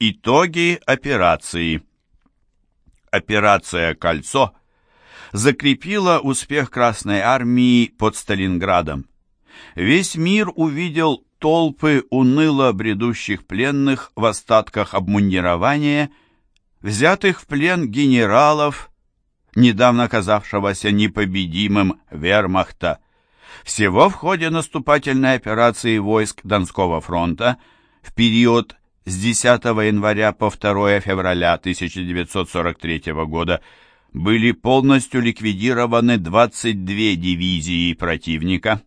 Итоги операции. Операция «Кольцо» закрепила успех Красной Армии под Сталинградом. Весь мир увидел толпы уныло бредущих пленных в остатках обмундирования, взятых в плен генералов, недавно казавшегося непобедимым вермахта. Всего в ходе наступательной операции войск Донского фронта в период с 10 января по 2 февраля 1943 года были полностью ликвидированы 22 дивизии противника.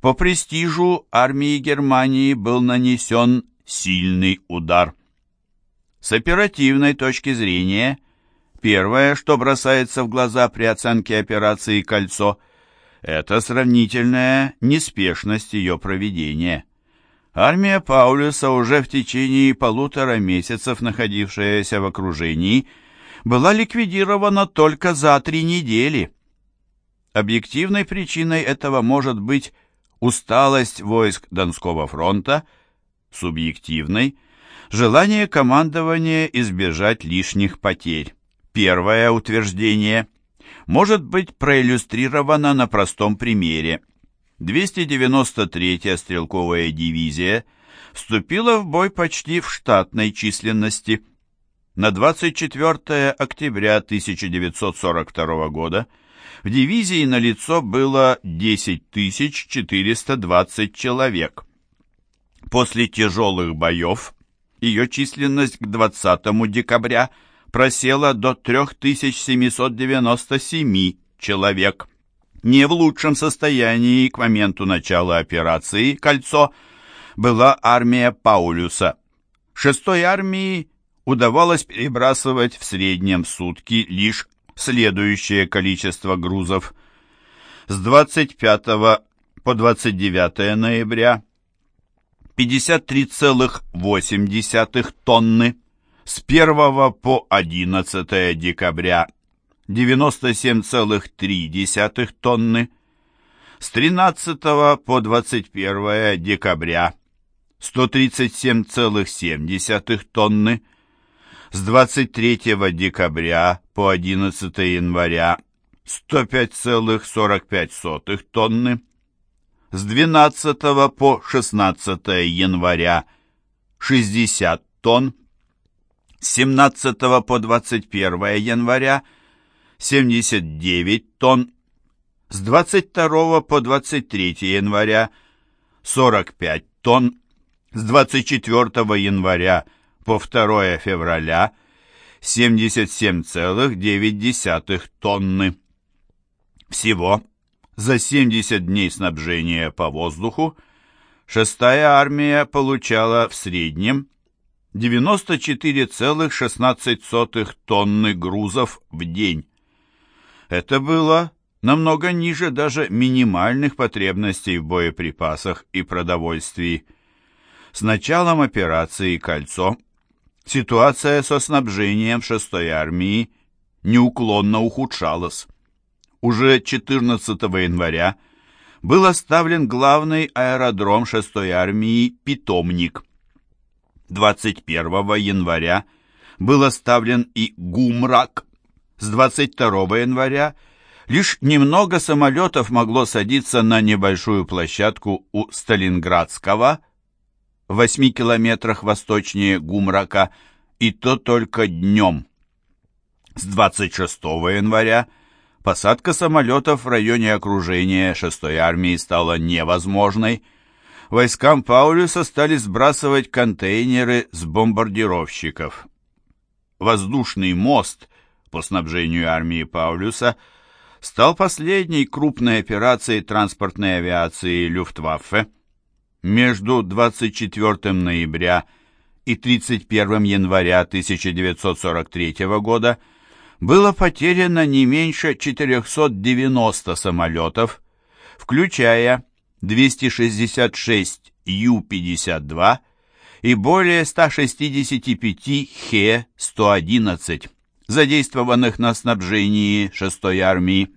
По престижу армии Германии был нанесен сильный удар. С оперативной точки зрения, первое, что бросается в глаза при оценке операции «Кольцо», это сравнительная неспешность ее проведения. Армия Паулюса, уже в течение полутора месяцев находившаяся в окружении, была ликвидирована только за три недели. Объективной причиной этого может быть усталость войск Донского фронта, субъективной – желание командования избежать лишних потерь. Первое утверждение может быть проиллюстрировано на простом примере. 293-я стрелковая дивизия вступила в бой почти в штатной численности. На 24 октября 1942 года в дивизии на лицо было 10 420 человек. После тяжелых боев ее численность к 20 декабря просела до 3797 человек не в лучшем состоянии к моменту начала операции «Кольцо» была армия Паулюса. Шестой армии удавалось перебрасывать в среднем сутки лишь следующее количество грузов. С 25 по 29 ноября 53,8 тонны, с 1 по 11 декабря 97,3 тонны, с 13 по 21 декабря 137,7 тонны, с 23 декабря по 11 января 105,45 тонны, с 12 по 16 января 60 тонн, с 17 по 21 января 79 тонн, с 22 по 23 января 45 тонн, с 24 января по 2 февраля 77,9 тонны. Всего за 70 дней снабжения по воздуху шестая армия получала в среднем 94,16 тонны грузов в день. Это было намного ниже даже минимальных потребностей в боеприпасах и продовольствии. С началом операции «Кольцо» ситуация со снабжением 6-й армии неуклонно ухудшалась. Уже 14 января был оставлен главный аэродром 6-й армии «Питомник». 21 января был оставлен и Гумрак, с 22 января лишь немного самолетов могло садиться на небольшую площадку у Сталинградского, в 8 километрах восточнее Гумрака, и то только днем. С 26 января посадка самолетов в районе окружения 6-й армии стала невозможной. Войскам Паулюса стали сбрасывать контейнеры с бомбардировщиков. Воздушный мост по снабжению армии Паулюса стал последней крупной операцией транспортной авиации Люфтваффе. Между 24 ноября и 31 января 1943 года было потеряно не меньше 490 самолетов, включая 266 Ю-52 и более 165 Хе-111 задействованных на снабжении 6-й армии.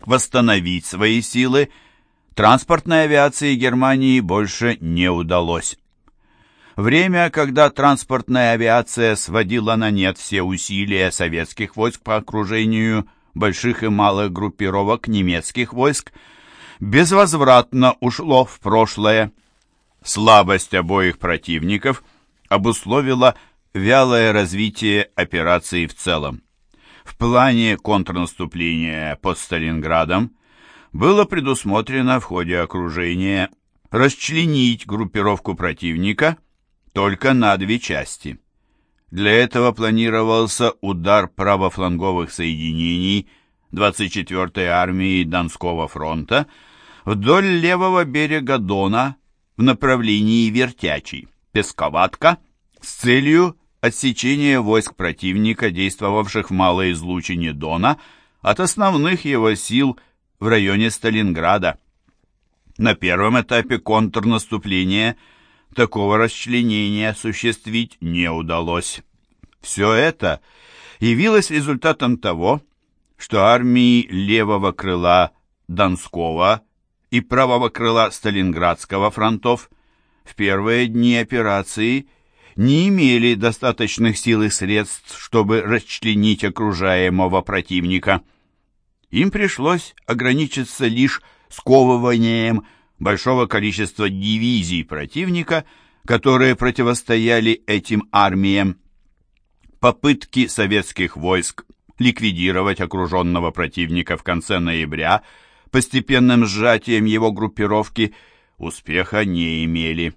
Восстановить свои силы транспортной авиации Германии больше не удалось. Время, когда транспортная авиация сводила на нет все усилия советских войск по окружению больших и малых группировок немецких войск, безвозвратно ушло в прошлое. Слабость обоих противников обусловила вялое развитие операции в целом. В плане контрнаступления под Сталинградом было предусмотрено в ходе окружения расчленить группировку противника только на две части. Для этого планировался удар правофланговых соединений 24-й армии Донского фронта вдоль левого берега Дона в направлении Вертячий, Песковатка, с целью отсечения войск противника, действовавших в малой излучине Дона, от основных его сил в районе Сталинграда. На первом этапе контрнаступления такого расчленения осуществить не удалось. Все это явилось результатом того, что армии левого крыла Донского и правого крыла Сталинградского фронтов в первые дни операции не имели достаточных сил и средств, чтобы расчленить окружаемого противника. Им пришлось ограничиться лишь сковыванием большого количества дивизий противника, которые противостояли этим армиям. Попытки советских войск ликвидировать окруженного противника в конце ноября постепенным сжатием его группировки успеха не имели.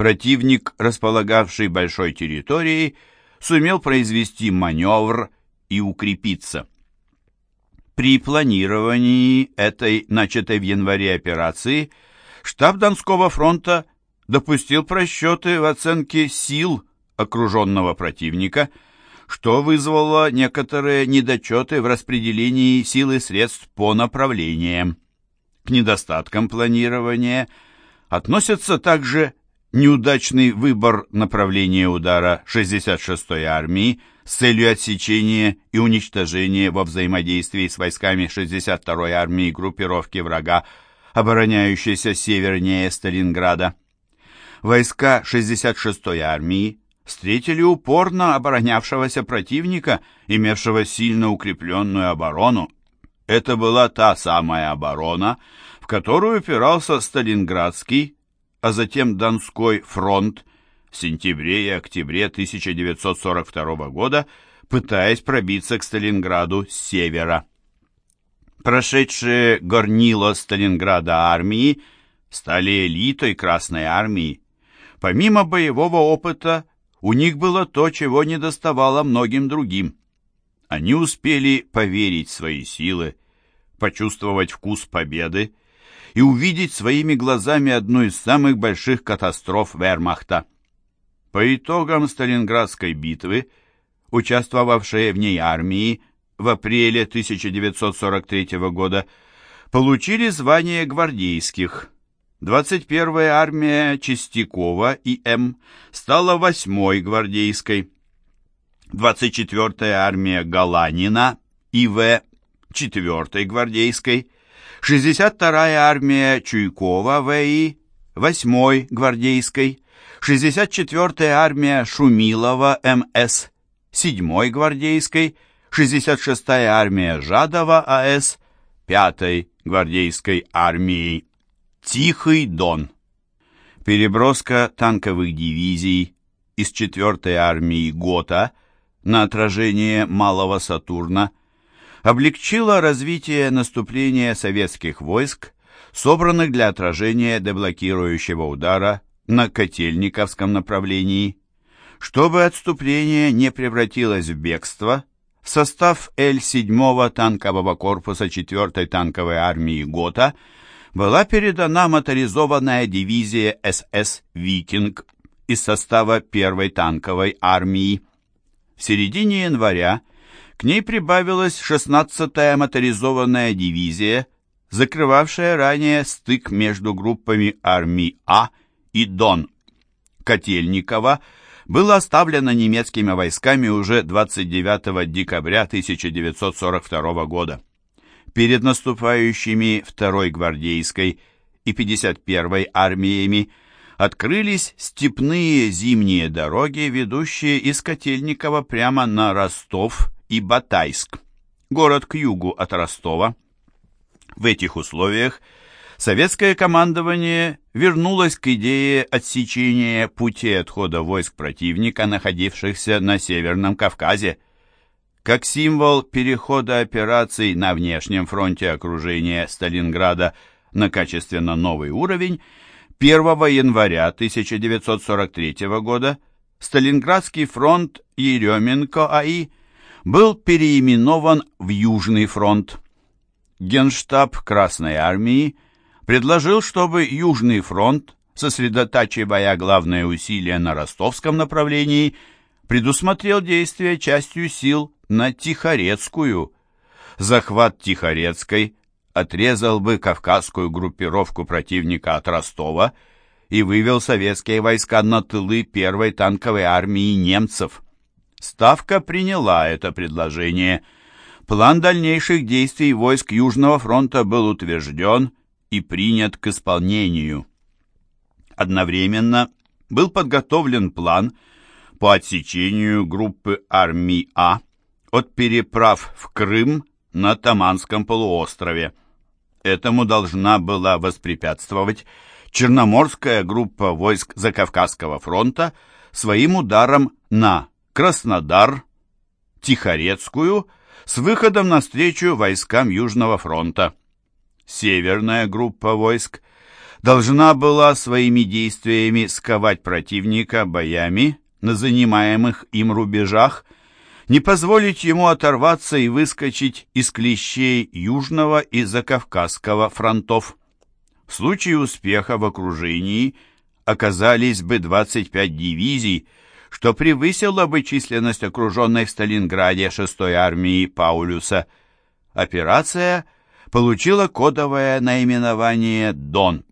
Противник, располагавший большой территорией, сумел произвести маневр и укрепиться. При планировании этой, начатой в январе операции, штаб Донского фронта допустил просчеты в оценке сил окруженного противника, что вызвало некоторые недочеты в распределении сил и средств по направлениям. К недостаткам планирования относятся также неудачный выбор направления удара 66-й армии с целью отсечения и уничтожения во взаимодействии с войсками 62-й армии группировки врага, обороняющейся севернее Сталинграда. Войска 66-й армии встретили упорно оборонявшегося противника, имевшего сильно укрепленную оборону. Это была та самая оборона, в которую упирался Сталинградский а затем Донской фронт в сентябре и октябре 1942 года, пытаясь пробиться к Сталинграду с севера. Прошедшие горнило Сталинграда армии стали элитой Красной армии. Помимо боевого опыта, у них было то, чего не доставало многим другим. Они успели поверить в свои силы, почувствовать вкус победы и увидеть своими глазами одну из самых больших катастроф вермахта. По итогам Сталинградской битвы, участвовавшие в ней армии в апреле 1943 года, получили звание гвардейских. 21-я армия Чистякова и М стала 8-й гвардейской. 24-я армия Галанина и В 4-й гвардейской – 62-я армия Чуйкова ВИ, 8-й гвардейской, 64-я армия Шумилова МС, 7-й гвардейской, 66-я армия Жадова АС, 5-й гвардейской армии. Тихий Дон. Переброска танковых дивизий из 4-й армии ГОТА на отражение Малого Сатурна – облегчило развитие наступления советских войск, собранных для отражения деблокирующего удара на Котельниковском направлении. Чтобы отступление не превратилось в бегство, в состав Л-7 танкового корпуса 4-й танковой армии ГОТА была передана моторизованная дивизия СС «Викинг» из состава 1-й танковой армии. В середине января к ней прибавилась 16-я моторизованная дивизия, закрывавшая ранее стык между группами армий А и Дон. Котельникова было оставлено немецкими войсками уже 29 декабря 1942 года. Перед наступающими 2-й гвардейской и 51-й армиями открылись степные зимние дороги, ведущие из Котельникова прямо на Ростов и Батайск, город к югу от Ростова. В этих условиях советское командование вернулось к идее отсечения путей отхода войск противника, находившихся на Северном Кавказе. Как символ перехода операций на внешнем фронте окружения Сталинграда на качественно новый уровень, 1 января 1943 года Сталинградский фронт Еременко-АИ был переименован в Южный фронт. Генштаб Красной Армии предложил, чтобы Южный фронт, сосредотачивая главные усилия на ростовском направлении, предусмотрел действия частью сил на Тихорецкую. Захват Тихорецкой отрезал бы кавказскую группировку противника от Ростова и вывел советские войска на тылы первой танковой армии немцев. Ставка приняла это предложение. План дальнейших действий войск Южного фронта был утвержден и принят к исполнению. Одновременно был подготовлен план по отсечению группы армий А от переправ в Крым на Таманском полуострове. Этому должна была воспрепятствовать Черноморская группа войск Закавказского фронта своим ударом на Краснодар, Тихорецкую с выходом навстречу войскам Южного фронта. Северная группа войск должна была своими действиями сковать противника боями на занимаемых им рубежах не позволить ему оторваться и выскочить из клещей Южного и Закавказского фронтов. В случае успеха в окружении оказались бы 25 дивизий, что превысило бы численность окруженной в Сталинграде 6-й армии Паулюса. Операция получила кодовое наименование «Дон».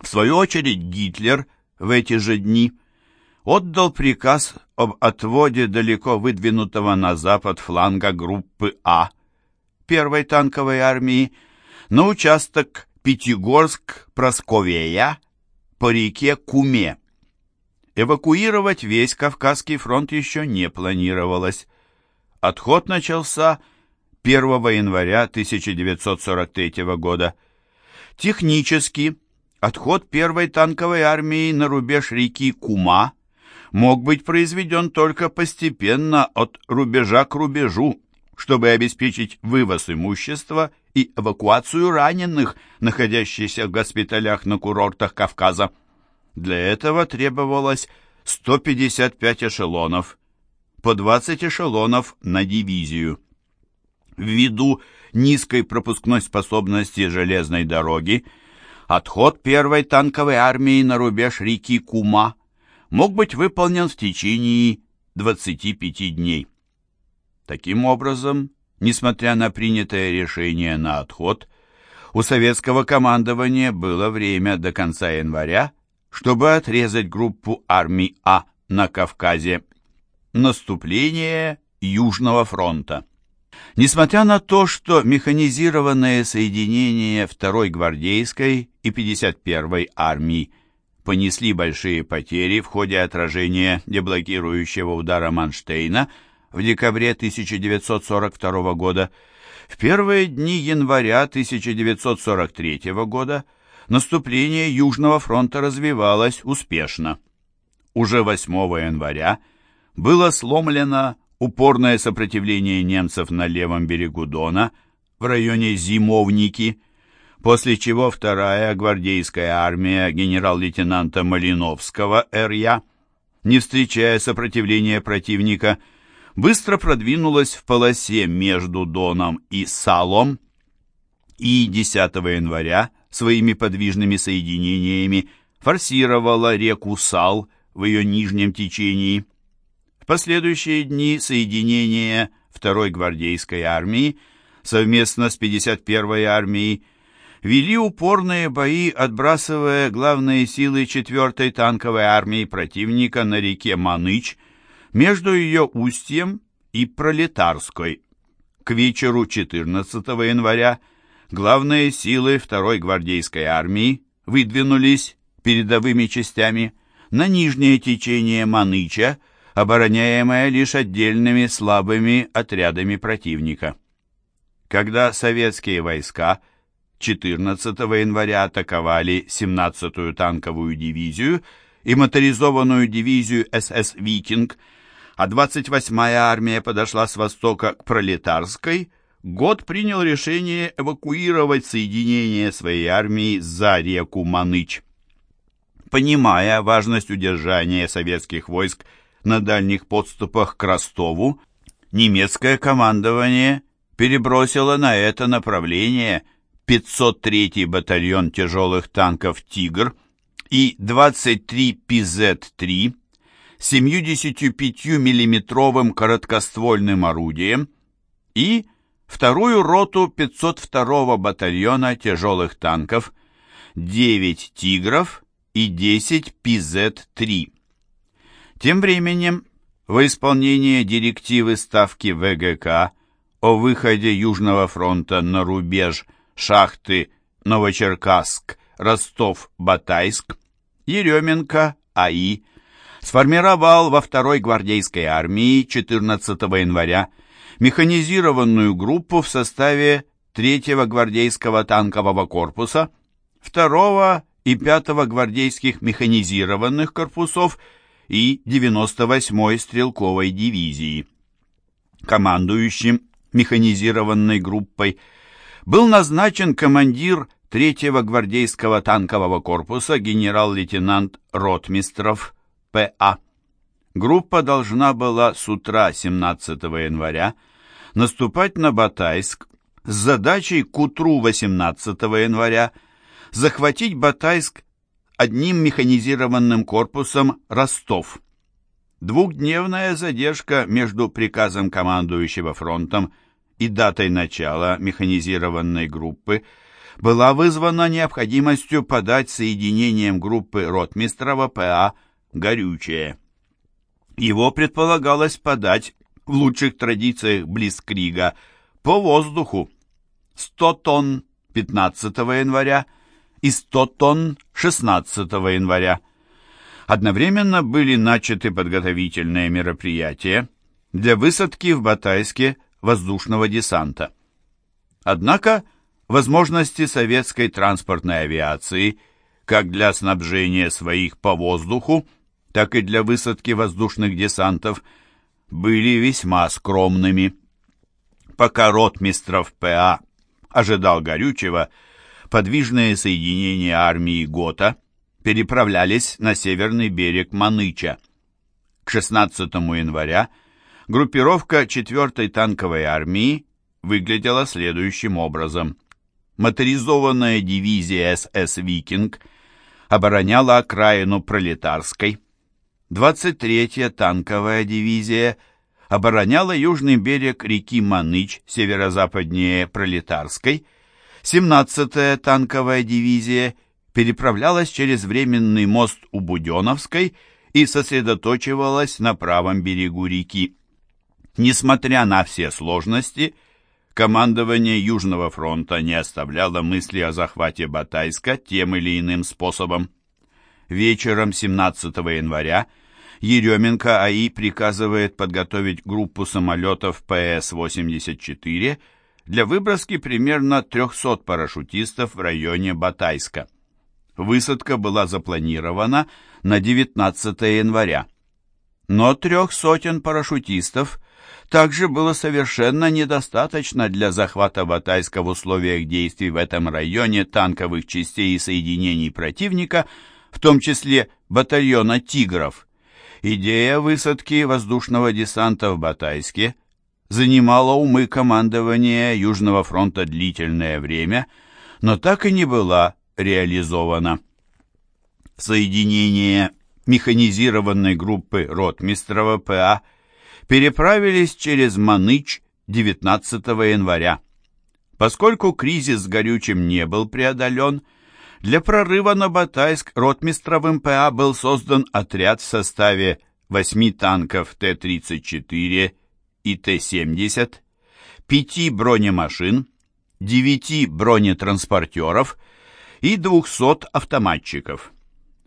В свою очередь Гитлер в эти же дни – отдал приказ об отводе далеко выдвинутого на запад фланга группы А первой танковой армии на участок Пятигорск-Просковея по реке Куме. Эвакуировать весь Кавказский фронт еще не планировалось. Отход начался 1 января 1943 года. Технически отход первой танковой армии на рубеж реки Кума – мог быть произведен только постепенно от рубежа к рубежу, чтобы обеспечить вывоз имущества и эвакуацию раненых, находящихся в госпиталях на курортах Кавказа. Для этого требовалось 155 эшелонов, по 20 эшелонов на дивизию. Ввиду низкой пропускной способности железной дороги, отход первой танковой армии на рубеж реки Кума мог быть выполнен в течение 25 дней. Таким образом, несмотря на принятое решение на отход, у советского командования было время до конца января, чтобы отрезать группу армий А на Кавказе. Наступление Южного фронта. Несмотря на то, что механизированные соединения 2-й гвардейской и 51-й армии понесли большие потери в ходе отражения деблокирующего удара Манштейна в декабре 1942 года. В первые дни января 1943 года наступление Южного фронта развивалось успешно. Уже 8 января было сломлено упорное сопротивление немцев на левом берегу Дона в районе Зимовники – после чего вторая гвардейская армия генерал-лейтенанта Малиновского РЯ, не встречая сопротивления противника, быстро продвинулась в полосе между Доном и Салом и 10 января своими подвижными соединениями форсировала реку Сал в ее нижнем течении. В последующие дни соединения 2-й гвардейской армии совместно с 51-й армией вели упорные бои, отбрасывая главные силы 4-й танковой армии противника на реке Маныч между ее устьем и Пролетарской. К вечеру 14 января главные силы 2-й гвардейской армии выдвинулись передовыми частями на нижнее течение Маныча, обороняемое лишь отдельными слабыми отрядами противника. Когда советские войска 14 января атаковали 17-ю танковую дивизию и моторизованную дивизию СС «Викинг», а 28-я армия подошла с востока к Пролетарской, Год принял решение эвакуировать соединение своей армии за реку Маныч. Понимая важность удержания советских войск на дальних подступах к Ростову, немецкое командование перебросило на это направление 503-й батальон тяжелых танков «Тигр» и 23 ПЗ-3 с 75 миллиметровым короткоствольным орудием и вторую роту 502-го батальона тяжелых танков, 9 «Тигров» и 10 ПЗ-3. Тем временем, во исполнение директивы Ставки ВГК о выходе Южного фронта на рубеж шахты Новочеркасск, Ростов, Батайск, Еременко, АИ, сформировал во второй гвардейской армии 14 января механизированную группу в составе 3-го гвардейского танкового корпуса, 2-го и 5-го гвардейских механизированных корпусов и 98-й стрелковой дивизии. Командующим механизированной группой был назначен командир 3-го гвардейского танкового корпуса генерал-лейтенант Ротмистров П.А. Группа должна была с утра 17 января наступать на Батайск с задачей к утру 18 января захватить Батайск одним механизированным корпусом Ростов. Двухдневная задержка между приказом командующего фронтом и датой начала механизированной группы была вызвана необходимостью подать соединением группы Ротмистрова ПА «Горючее». Его предполагалось подать в лучших традициях Блицкрига по воздуху 100 тонн 15 января и 100 тонн 16 января. Одновременно были начаты подготовительные мероприятия для высадки в Батайске воздушного десанта. Однако возможности советской транспортной авиации как для снабжения своих по воздуху, так и для высадки воздушных десантов были весьма скромными. Пока ротмистров ПА ожидал горючего, подвижные соединения армии ГОТА переправлялись на северный берег Маныча. К 16 января группировка 4-й танковой армии выглядела следующим образом. Моторизованная дивизия СС «Викинг» обороняла окраину Пролетарской, 23-я танковая дивизия обороняла южный берег реки Маныч, северо-западнее Пролетарской, 17-я танковая дивизия переправлялась через временный мост у Буденовской и сосредоточивалась на правом берегу реки. Несмотря на все сложности, командование Южного фронта не оставляло мысли о захвате Батайска тем или иным способом. Вечером 17 января Еременко АИ приказывает подготовить группу самолетов ПС-84 для выброски примерно 300 парашютистов в районе Батайска. Высадка была запланирована на 19 января. Но трех сотен парашютистов также было совершенно недостаточно для захвата Батайска в условиях действий в этом районе танковых частей и соединений противника – в том числе батальона «Тигров». Идея высадки воздушного десанта в Батайске занимала умы командования Южного фронта длительное время, но так и не была реализована. Соединение механизированной группы Ротмистрова ПА переправились через Маныч 19 января. Поскольку кризис с горючим не был преодолен, для прорыва на Батайск ротмистровым ПА был создан отряд в составе 8 танков Т-34 и Т-70, 5 бронемашин, 9 бронетранспортеров и 200 автоматчиков.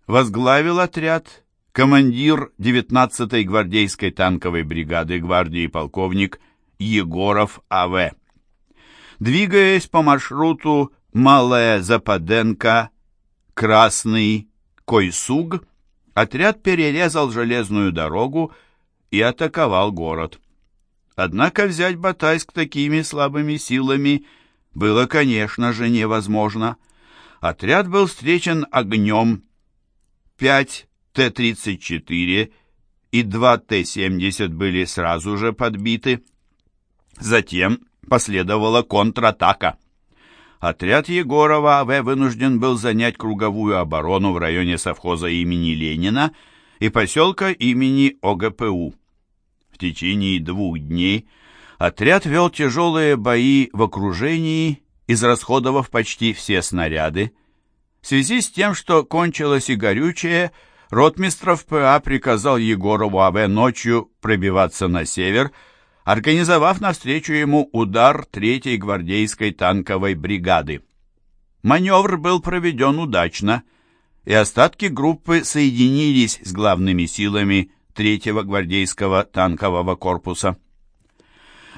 возглавил отряд командир 19-й гвардейской танковой бригады гвардии полковник Егоров А.В. Двигаясь по маршруту Малая Западенко, Красный, Койсуг, отряд перерезал железную дорогу и атаковал город. Однако взять Батайск такими слабыми силами было, конечно же, невозможно. Отряд был встречен огнем. 5 Т-34 и 2 Т-70 были сразу же подбиты. Затем последовала контратака. Отряд Егорова АВ вынужден был занять круговую оборону в районе совхоза имени Ленина и поселка имени ОГПУ. В течение двух дней отряд вел тяжелые бои в окружении, израсходовав почти все снаряды. В связи с тем, что кончилось и горючее, ротмистров ПА приказал Егорову АВ ночью пробиваться на север, организовав навстречу ему удар 3-й гвардейской танковой бригады. Маневр был проведен удачно, и остатки группы соединились с главными силами 3-го гвардейского танкового корпуса.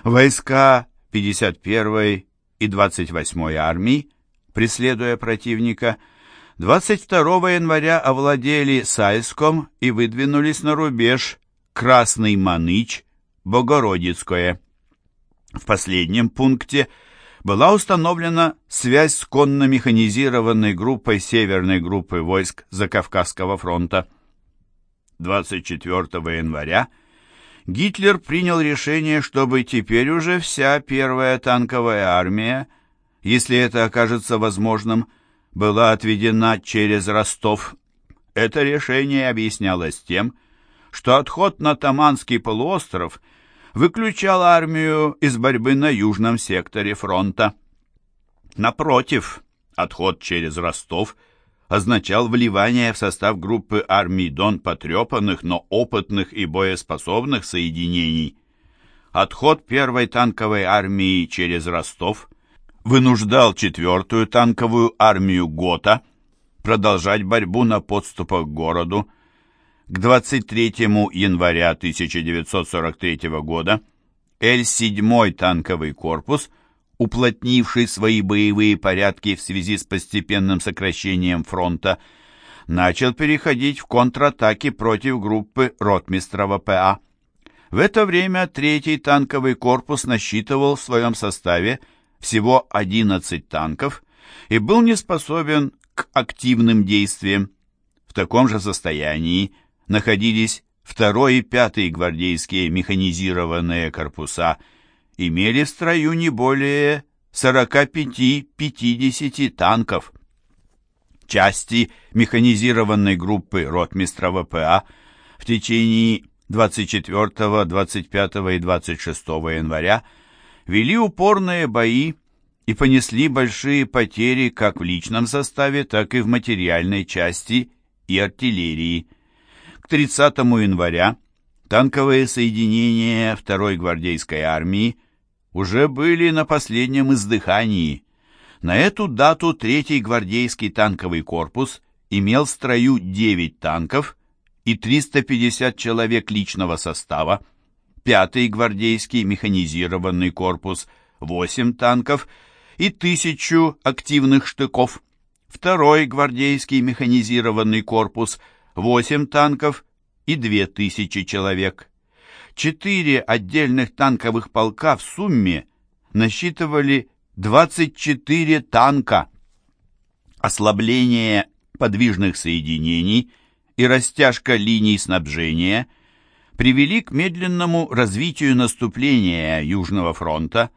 Войска 51-й и 28-й армии, преследуя противника, 22 января овладели Сальском и выдвинулись на рубеж Красный Маныч, Богородицкое. В последнем пункте была установлена связь с конно-механизированной группой Северной группы войск Закавказского фронта. 24 января Гитлер принял решение, чтобы теперь уже вся первая танковая армия, если это окажется возможным, была отведена через Ростов. Это решение объяснялось тем, что отход на Таманский полуостров выключал армию из борьбы на южном секторе фронта. Напротив, отход через Ростов – означал вливание в состав группы армий Дон потрепанных, но опытных и боеспособных соединений. Отход первой танковой армии через Ростов вынуждал четвертую танковую армию ГОТА продолжать борьбу на подступах к городу. К 23 января 1943 года Л-7 танковый корпус – уплотнивший свои боевые порядки в связи с постепенным сокращением фронта, начал переходить в контратаки против группы ротмистрова ПА. В это время третий танковый корпус насчитывал в своем составе всего 11 танков и был не способен к активным действиям. В таком же состоянии находились второй и пятый гвардейские механизированные корпуса – имели в строю не более 45-50 танков. Части механизированной группы ротмистра ВПА в течение 24, 25 и 26 января вели упорные бои и понесли большие потери как в личном составе, так и в материальной части и артиллерии. К 30 января танковые соединения 2-й гвардейской армии уже были на последнем издыхании. На эту дату третий гвардейский танковый корпус имел в строю 9 танков и 350 человек личного состава, пятый гвардейский механизированный корпус 8 танков и 1000 активных штыков, второй гвардейский механизированный корпус 8 танков и 2000 человек четыре отдельных танковых полка в сумме насчитывали 24 танка. Ослабление подвижных соединений и растяжка линий снабжения привели к медленному развитию наступления Южного фронта.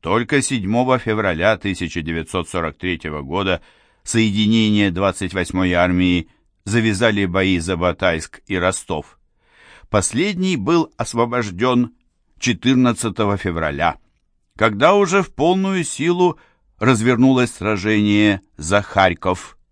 Только 7 февраля 1943 года соединения 28-й армии завязали бои за Батайск и Ростов. Последний был освобожден 14 февраля, когда уже в полную силу развернулось сражение за Харьков.